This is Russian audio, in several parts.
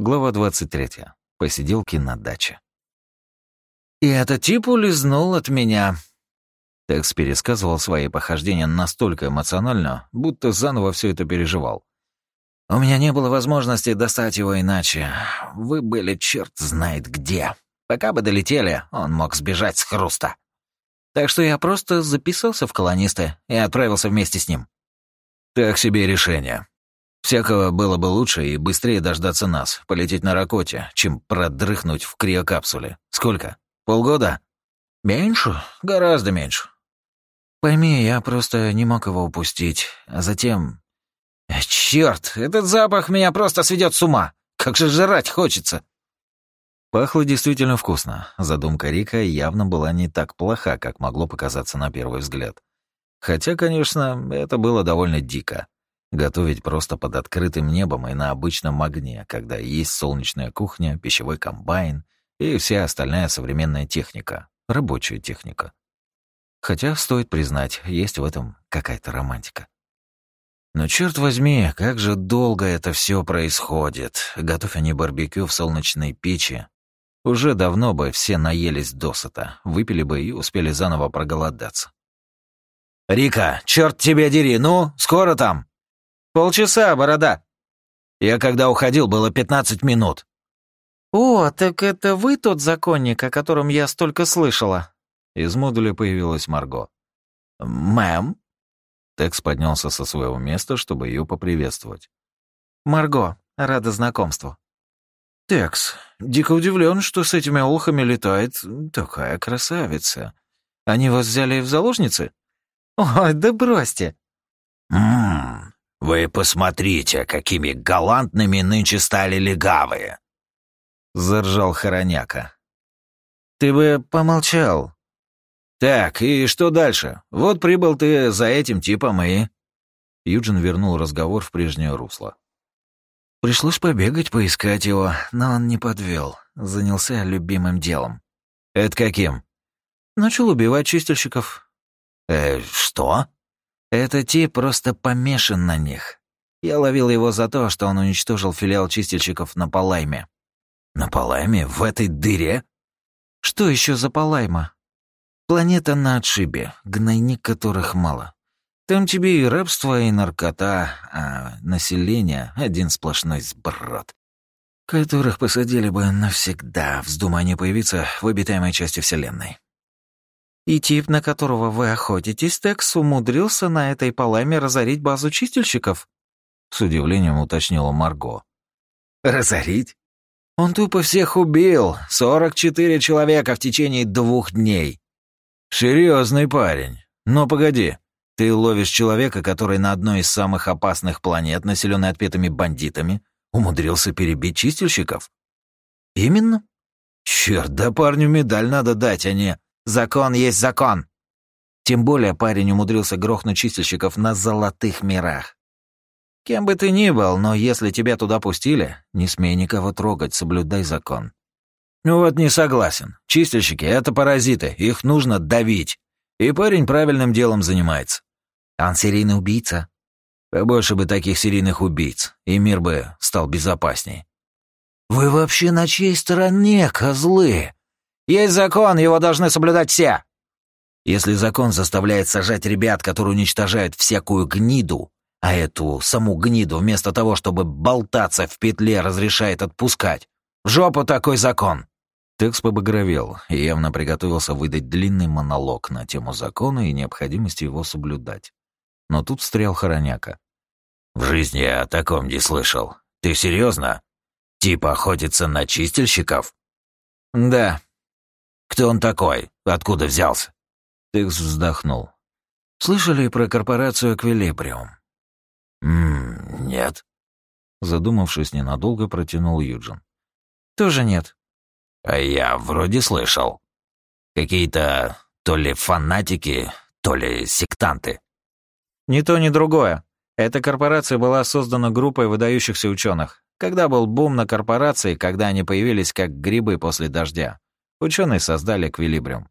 Глава 23. Посиделки на даче. «И этот тип улизнул от меня». Текс пересказывал свои похождения настолько эмоционально, будто заново все это переживал. «У меня не было возможности достать его иначе. Вы были черт знает где. Пока бы долетели, он мог сбежать с хруста. Так что я просто записался в колонисты и отправился вместе с ним». «Так себе решение», Всякого было бы лучше и быстрее дождаться нас, полететь на Ракоте, чем продрыхнуть в криокапсуле. Сколько? Полгода? Меньше, гораздо меньше. Пойми, я просто не мог его упустить. А затем... Черт, этот запах меня просто сведет с ума. Как же жрать хочется. Пахло действительно вкусно. Задумка Рика явно была не так плоха, как могло показаться на первый взгляд. Хотя, конечно, это было довольно дико. Готовить просто под открытым небом и на обычном огне, когда есть солнечная кухня, пищевой комбайн и вся остальная современная техника, рабочая техника. Хотя, стоит признать, есть в этом какая-то романтика. Но черт возьми, как же долго это все происходит. Готовь они барбекю в солнечной печи. Уже давно бы все наелись досыта, выпили бы и успели заново проголодаться. «Рика, черт тебя дери, ну, скоро там!» «Полчаса, борода!» «Я когда уходил, было пятнадцать минут». «О, так это вы тот законник, о котором я столько слышала?» Из модуля появилась Марго. «Мэм?» Текс поднялся со своего места, чтобы ее поприветствовать. «Марго, рада знакомству». «Текс, дико удивлен, что с этими улхами летает такая красавица. Они вас взяли в заложницы?» «Ой, да бросьте». «Ммм, «Вы посмотрите, какими галантными нынче стали легавые!» Заржал Хороняка. «Ты бы помолчал». «Так, и что дальше? Вот прибыл ты за этим типом и...» Юджин вернул разговор в прежнее русло. Пришлось побегать, поискать его, но он не подвел. Занялся любимым делом. «Это каким?» «Начал убивать чистильщиков». «Э, что?» Этот тип просто помешан на них. Я ловил его за то, что он уничтожил филиал чистильщиков на Палайме. На Палайме? В этой дыре? Что еще за Палайма? Планета на отшибе, гнойник которых мало. Там тебе и рабство, и наркота, а население — один сплошной сброд. Которых посадили бы навсегда, вздумая не появиться в обитаемой части Вселенной. И тип, на которого вы охотитесь, Текс, умудрился на этой поламе разорить базу чистильщиков?» С удивлением уточнила Марго. «Разорить? Он тупо всех убил. Сорок четыре человека в течение двух дней. Серьезный парень. Но погоди, ты ловишь человека, который на одной из самых опасных планет, населенной отпетыми бандитами, умудрился перебить чистильщиков? Именно? Черт, да парню медаль надо дать, а не... Закон есть закон. Тем более парень умудрился грохнуть чистильщиков на золотых мирах. Кем бы ты ни был, но если тебя туда пустили, не смей никого трогать, соблюдай закон. Ну вот не согласен. Чистильщики — это паразиты, их нужно давить. И парень правильным делом занимается. Он серийный убийца. Побольше бы таких серийных убийц, и мир бы стал безопасней. Вы вообще на чьей стороне, козлы? Есть закон, его должны соблюдать все. Если закон заставляет сажать ребят, которые уничтожают всякую гниду, а эту саму гниду вместо того, чтобы болтаться в петле, разрешает отпускать, в жопу такой закон. Текс побагровел и явно приготовился выдать длинный монолог на тему закона и необходимости его соблюдать. Но тут встрял Хороняка. «В жизни я о таком не слышал. Ты серьезно? Типа охотится на чистильщиков?» «Да», кто он такой? Откуда взялся?» Текс вздохнул. «Слышали про корпорацию «Эквилибриум»?» «Ммм, нет». Задумавшись ненадолго, протянул Юджин. «Тоже нет». «А я вроде слышал. Какие-то то ли фанатики, то ли сектанты». «Ни то, ни другое. Эта корпорация была создана группой выдающихся ученых. Когда был бум на корпорации, когда они появились как грибы после дождя. Ученые создали эквилибриум.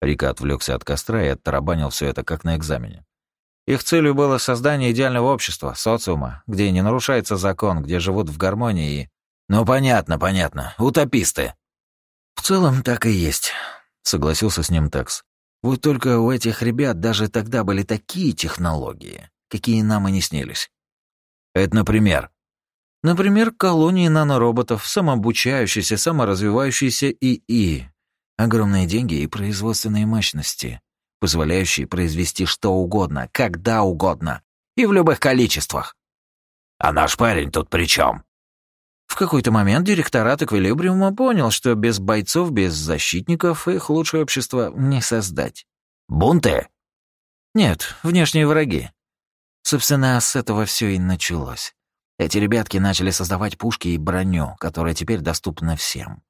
Рика отвлекся от костра и оттарабанил все это как на экзамене. Их целью было создание идеального общества, социума, где не нарушается закон, где живут в гармонии и... «Ну, понятно, понятно. Утописты». «В целом так и есть», — согласился с ним Текс. «Вот только у этих ребят даже тогда были такие технологии, какие нам и не снились». «Это, например?» Например, колонии нанороботов, самообучающиеся, саморазвивающиеся ИИ. Огромные деньги и производственные мощности, позволяющие произвести что угодно, когда угодно и в любых количествах. А наш парень тут при чем? В какой-то момент директорат Эквилибриума понял, что без бойцов, без защитников их лучшее общество не создать. Бунты? Нет, внешние враги. Собственно, с этого все и началось. Эти ребятки начали создавать пушки и броню, которая теперь доступна всем.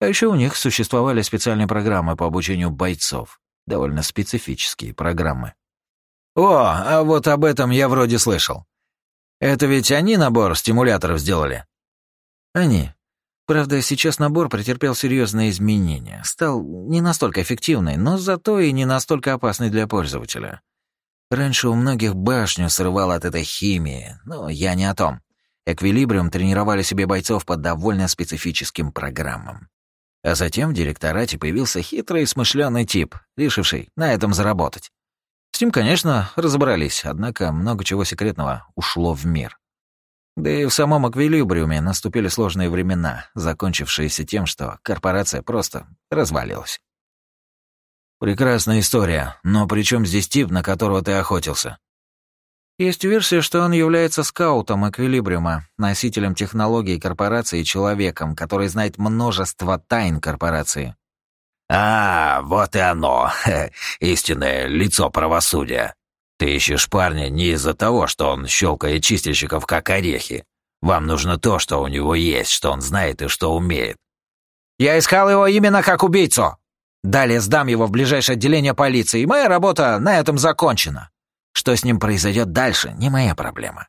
А еще у них существовали специальные программы по обучению бойцов. Довольно специфические программы. «О, а вот об этом я вроде слышал. Это ведь они набор стимуляторов сделали?» Они. Правда, сейчас набор претерпел серьезные изменения. Стал не настолько эффективный, но зато и не настолько опасный для пользователя. Раньше у многих башню срывало от этой химии, но я не о том. Эквилибриум тренировали себе бойцов по довольно специфическим программам. А затем в директорате появился хитрый и смышленый тип, решивший на этом заработать. С ним, конечно, разобрались, однако много чего секретного ушло в мир. Да и в самом эквилибриуме наступили сложные времена, закончившиеся тем, что корпорация просто развалилась. «Прекрасная история, но при чем здесь тип, на которого ты охотился?» Есть версия, что он является скаутом Эквилибриума, носителем технологий корпорации и человеком, который знает множество тайн корпорации. «А, вот и оно, истинное лицо правосудия. Ты ищешь парня не из-за того, что он щелкает чистильщиков как орехи. Вам нужно то, что у него есть, что он знает и что умеет. Я искал его именно как убийцу. Далее сдам его в ближайшее отделение полиции, и моя работа на этом закончена. Что с ним произойдет дальше, не моя проблема.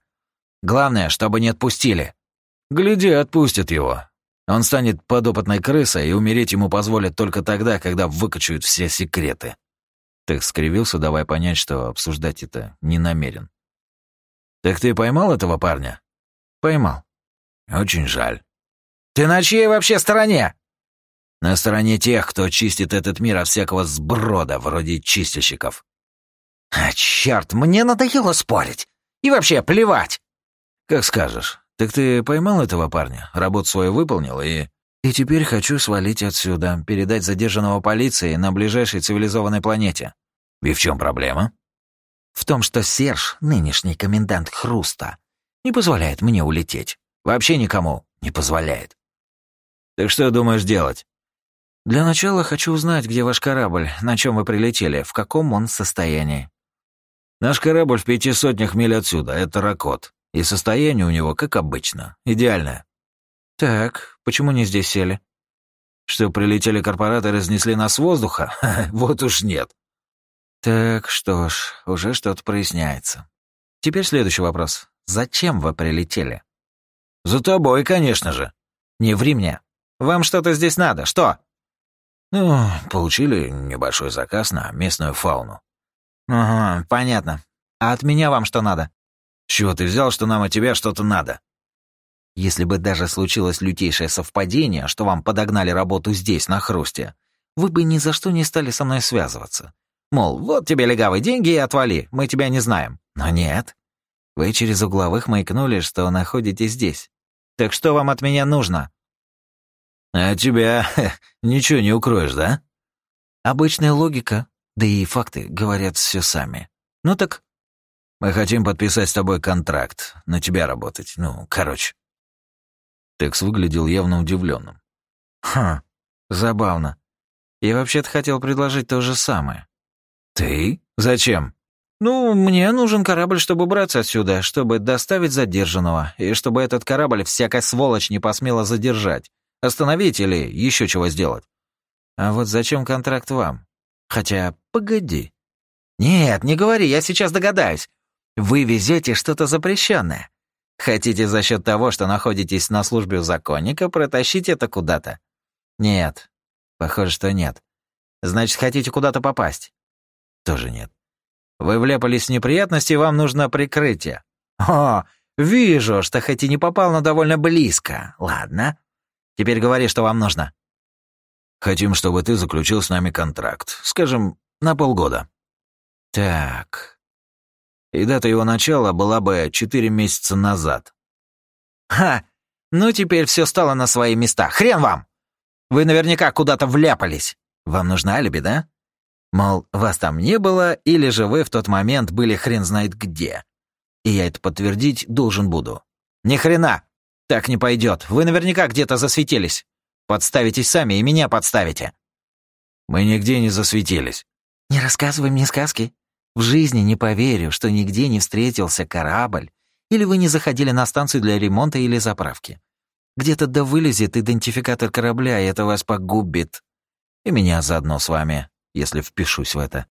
Главное, чтобы не отпустили. Гляди, отпустят его. Он станет подопытной крысой, и умереть ему позволят только тогда, когда выкачают все секреты. Так скривился, давая понять, что обсуждать это не намерен. «Так ты поймал этого парня?» «Поймал». «Очень жаль». «Ты на чьей вообще стороне?» «На стороне тех, кто чистит этот мир от всякого сброда, вроде чистильщиков». «А, черт, мне надоело спорить. И вообще, плевать». «Как скажешь. Так ты поймал этого парня, работу свою выполнил и...» И теперь хочу свалить отсюда, передать задержанного полиции на ближайшей цивилизованной планете. И в чем проблема? В том, что Серж, нынешний комендант Хруста, не позволяет мне улететь. Вообще никому не позволяет. Так что думаешь делать? Для начала хочу узнать, где ваш корабль, на чем вы прилетели, в каком он состоянии. Наш корабль в пяти сотнях миль отсюда, это Ракот. И состояние у него, как обычно, идеальное. «Так, почему не здесь сели?» «Что, прилетели корпораты и разнесли нас с воздуха? вот уж нет». «Так, что ж, уже что-то проясняется. Теперь следующий вопрос. Зачем вы прилетели?» «За тобой, конечно же». «Не ври мне. Вам что-то здесь надо. Что?» «Ну, получили небольшой заказ на местную фауну». «Ага, понятно. А от меня вам что надо?» «С чего ты взял, что нам от тебя что-то надо?» Если бы даже случилось лютейшее совпадение, что вам подогнали работу здесь, на хрусте, вы бы ни за что не стали со мной связываться. Мол, вот тебе легавые деньги и отвали, мы тебя не знаем. Но нет. Вы через угловых маякнули, что находитесь здесь. Так что вам от меня нужно? А тебя ничего не укроешь, да? Обычная логика, да и факты говорят все сами. Ну так... Мы хотим подписать с тобой контракт, на тебя работать. Ну, короче. Текс выглядел явно удивленным. «Хм, забавно. Я вообще-то хотел предложить то же самое». «Ты? Зачем?» «Ну, мне нужен корабль, чтобы убраться отсюда, чтобы доставить задержанного, и чтобы этот корабль всякая сволочь не посмела задержать, остановить или еще чего сделать. А вот зачем контракт вам? Хотя, погоди. Нет, не говори, я сейчас догадаюсь. Вы везете что-то запрещенное. Хотите за счет того, что находитесь на службе у законника, протащить это куда-то? Нет. Похоже, что нет. Значит, хотите куда-то попасть? Тоже нет. Вы влепались в неприятности, вам нужно прикрытие. О, Вижу, что хоть и не попал, но довольно близко. Ладно. Теперь говори, что вам нужно. Хотим, чтобы ты заключил с нами контракт. Скажем, на полгода. Так. И дата его начала была бы четыре месяца назад. Ха! Ну, теперь все стало на свои места. Хрен вам! Вы наверняка куда-то вляпались. Вам нужно алиби, да? Мол, вас там не было, или же вы в тот момент были хрен знает где. И я это подтвердить должен буду. Ни хрена! Так не пойдет. Вы наверняка где-то засветились. Подставитесь сами и меня подставите. Мы нигде не засветились. Не рассказывай мне сказки. В жизни не поверю, что нигде не встретился корабль, или вы не заходили на станцию для ремонта или заправки. Где-то да вылезет идентификатор корабля, и это вас погубит. И меня заодно с вами, если впишусь в это.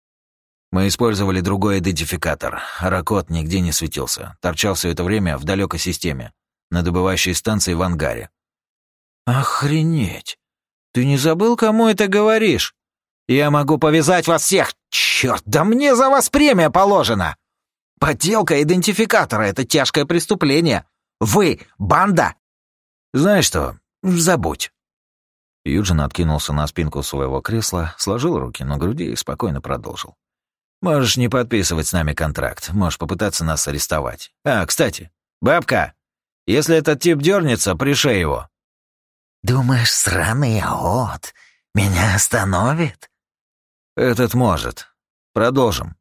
Мы использовали другой идентификатор. Ракот нигде не светился. Торчал все это время в далекой системе, на добывающей станции в ангаре. Охренеть! Ты не забыл, кому это говоришь? Я могу повязать вас всех! Черт, да мне за вас премия положена! Подделка идентификатора — это тяжкое преступление. Вы — банда знаешь что, забудь». Юджин откинулся на спинку своего кресла, сложил руки на груди и спокойно продолжил. «Можешь не подписывать с нами контракт, можешь попытаться нас арестовать. А, кстати, бабка, если этот тип дернется, пришей его». «Думаешь, сраный аот меня остановит?» «Этот может. Продолжим.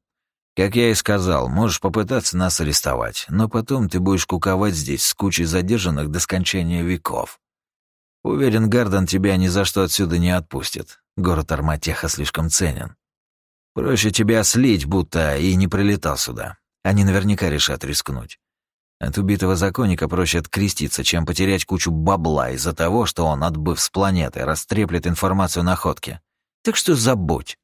Как я и сказал, можешь попытаться нас арестовать, но потом ты будешь куковать здесь с кучей задержанных до скончания веков. Уверен, Гарден тебя ни за что отсюда не отпустит. Город Арматеха слишком ценен. Проще тебя слить, будто и не прилетал сюда. Они наверняка решат рискнуть. От убитого законника проще откреститься, чем потерять кучу бабла из-за того, что он, отбыв с планеты, растреплет информацию на ходке. Так что забудь.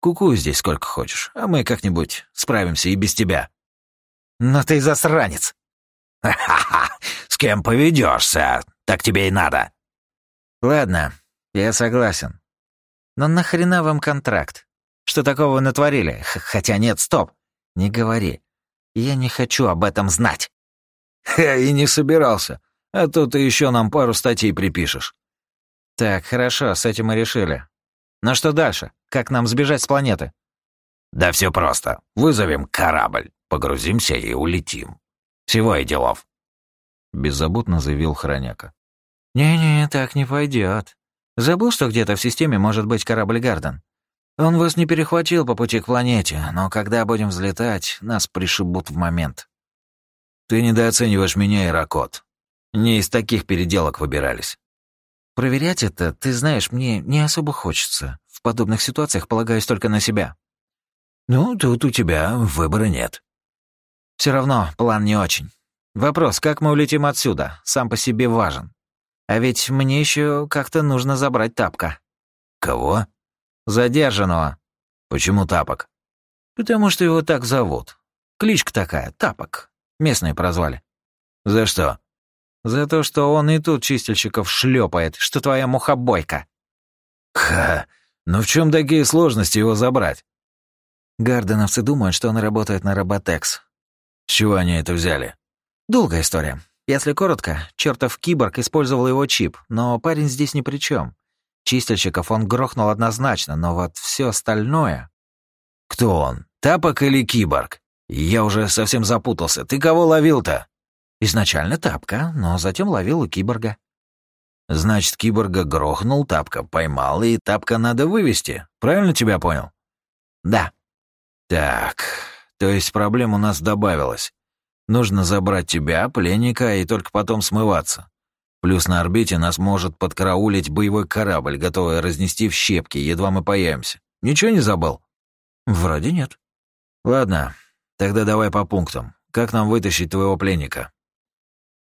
Кукуй здесь сколько хочешь, а мы как-нибудь справимся и без тебя». «Но ты засранец!» «Ха-ха! С кем поведешься? Так тебе и надо!» «Ладно, я согласен. Но нахрена вам контракт? Что такого натворили? Х Хотя нет, стоп! Не говори. Я не хочу об этом знать!» «Я и не собирался. А то ты еще нам пару статей припишешь». «Так, хорошо, с этим мы решили. Но что дальше? Как нам сбежать с планеты? Да все просто. Вызовем корабль, погрузимся и улетим. Всего и делов. Беззаботно заявил Хроняка. «Не-не, так не пойдет. Забыл, что где-то в системе может быть корабль Гарден. Он вас не перехватил по пути к планете, но когда будем взлетать, нас пришибут в момент». «Ты недооцениваешь меня и Ракот. Не из таких переделок выбирались. Проверять это, ты знаешь, мне не особо хочется. В подобных ситуациях полагаюсь только на себя. Ну, тут у тебя выбора нет. Все равно план не очень. Вопрос, как мы улетим отсюда, сам по себе важен. А ведь мне еще как-то нужно забрать тапка. Кого? Задержанного. Почему тапок? Потому что его так зовут. Кличка такая, тапок. Местные прозвали. За что? За то, что он и тут чистильщиков шлепает, что твоя мухобойка. Ха, ну в чем такие сложности его забрать? Гарденовцы думают, что он работает на Роботекс. С чего они это взяли? Долгая история. Если коротко, чертов киборг использовал его чип, но парень здесь ни при чем. Чистильщиков он грохнул однозначно, но вот все остальное... Кто он? Тапок или киборг? Я уже совсем запутался. Ты кого ловил-то? Изначально тапка, но затем ловил у киборга. Значит, киборга грохнул, тапка поймал, и тапка надо вывести. Правильно тебя понял? Да. Так, то есть проблем у нас добавилось. Нужно забрать тебя, пленника, и только потом смываться. Плюс на орбите нас может подкараулить боевой корабль, готовый разнести в щепки, едва мы появимся. Ничего не забыл? Вроде нет. Ладно, тогда давай по пунктам. Как нам вытащить твоего пленника?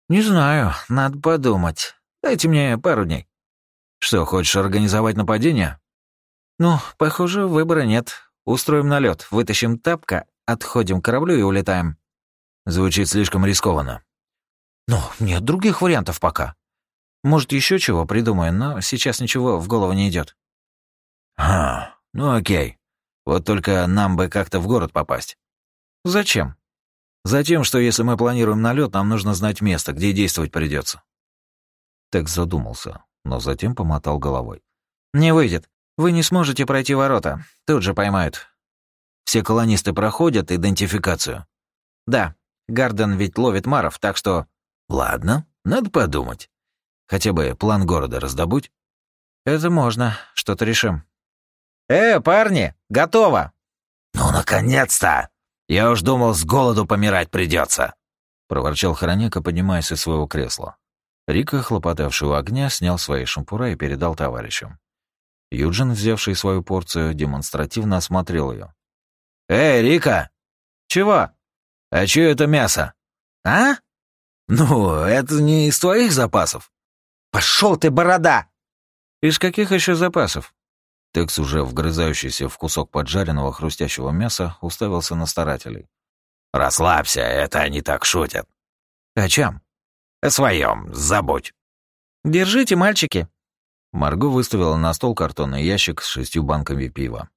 «Не знаю, надо подумать. Дайте мне пару дней». «Что, хочешь организовать нападение?» «Ну, похоже, выбора нет. Устроим налет, вытащим тапка, отходим к кораблю и улетаем». Звучит слишком рискованно. «Ну, нет других вариантов пока. Может, еще чего придумаем, но сейчас ничего в голову не идет. «Ха, ну окей. Вот только нам бы как-то в город попасть». «Зачем?» Затем, что если мы планируем налет, нам нужно знать место, где действовать придется. Текс задумался, но затем помотал головой. «Не выйдет. Вы не сможете пройти ворота. Тут же поймают». «Все колонисты проходят идентификацию?» «Да. Гарден ведь ловит маров, так что...» «Ладно, надо подумать. Хотя бы план города раздобудь?» «Это можно. Что-то решим». «Э, парни, готово!» «Ну, наконец-то! Я уж думал, с голоду помирать придется!» проворчал Хроняка, поднимаясь из своего кресла. Рика, хлопотавший у огня, снял свои шампура и передал товарищам. Юджин, взявший свою порцию, демонстративно осмотрел ее. «Эй, Рика!» «Чего?» «А чё это мясо?» «А?» «Ну, это не из твоих запасов». «Пошел ты, борода!» «Из каких еще запасов?» Текс, уже вгрызающийся в кусок поджаренного хрустящего мяса, уставился на старателей. «Расслабься, это они так шутят». «О чем?» О своем, забудь. Держите, мальчики. Марго выставила на стол картонный ящик с шестью банками пива.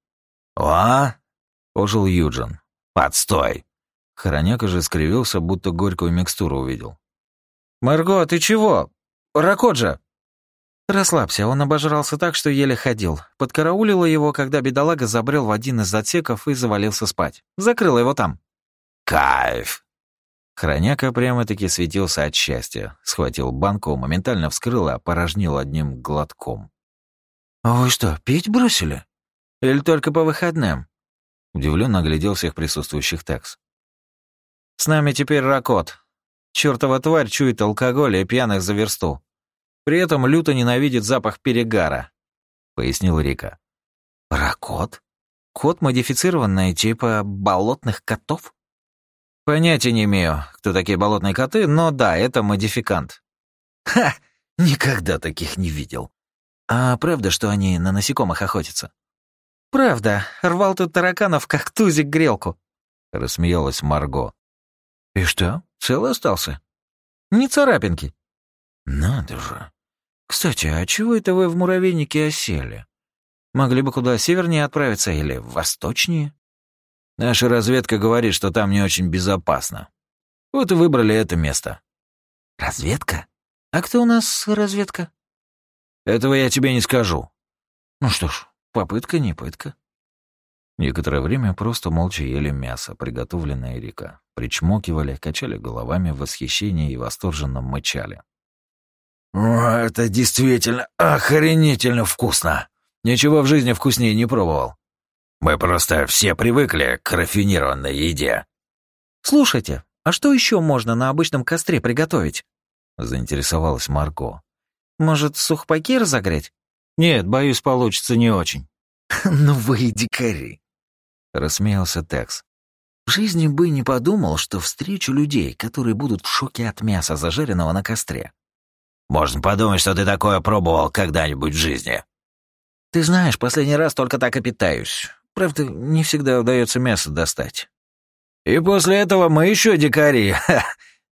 «О!» — ожил Юджин. «Подстой!» Хороняка же скривился, будто горькую микстуру увидел. «Марго, ты чего? Ракоджа!» Расслабься, он обожрался так, что еле ходил. Подкараулила его, когда бедолага забрел в один из отсеков и завалился спать. Закрыла его там. «Кайф!» Хроняка прямо-таки светился от счастья. Схватил банку, моментально вскрыл и опорожнил одним глотком. «А вы что, пить бросили? Или только по выходным?» Удивленно оглядел всех присутствующих Текс. «С нами теперь Ракот. Чёртова тварь чует алкоголь и пьяных за версту. При этом люто ненавидит запах перегара», — пояснил Рика. «Ракот? Кот модифицированный, типа болотных котов?» Понятия не имею, кто такие болотные коты, но да, это модификант. Ха! Никогда таких не видел. А правда, что они на насекомых охотятся? Правда. Рвал тут тараканов, как тузик грелку. Рассмеялась Марго. И что, цел остался? Не царапинки. Надо же. Кстати, а чего это вы в муравейнике осели? Могли бы куда севернее отправиться или восточнее? Наша разведка говорит, что там не очень безопасно. Вот и выбрали это место. Разведка? А кто у нас разведка? Этого я тебе не скажу. Ну что ж, попытка не пытка. Некоторое время просто молча ели мясо, приготовленное Рика. Причмокивали, качали головами в восхищении и восторженно мычали. «О, это действительно охренительно вкусно! Ничего в жизни вкуснее не пробовал. Мы просто все привыкли к рафинированной еде. Слушайте, а что еще можно на обычном костре приготовить? Заинтересовалась Марго. Может, сухпайки разогреть? Нет, боюсь, получится не очень. ну вы и дикари. Рассмеялся Текс. В жизни бы не подумал, что встречу людей, которые будут в шоке от мяса, зажаренного на костре. Можно подумать, что ты такое пробовал когда-нибудь в жизни. Ты знаешь, последний раз только так и питаюсь. Правда, не всегда удается мясо достать. И после этого мы еще дикари.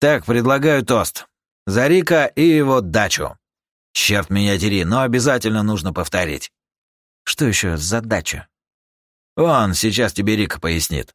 Так, предлагаю тост. За Рика и его дачу. Черт меня дери, но обязательно нужно повторить. Что еще за дача? Он сейчас тебе Рика пояснит.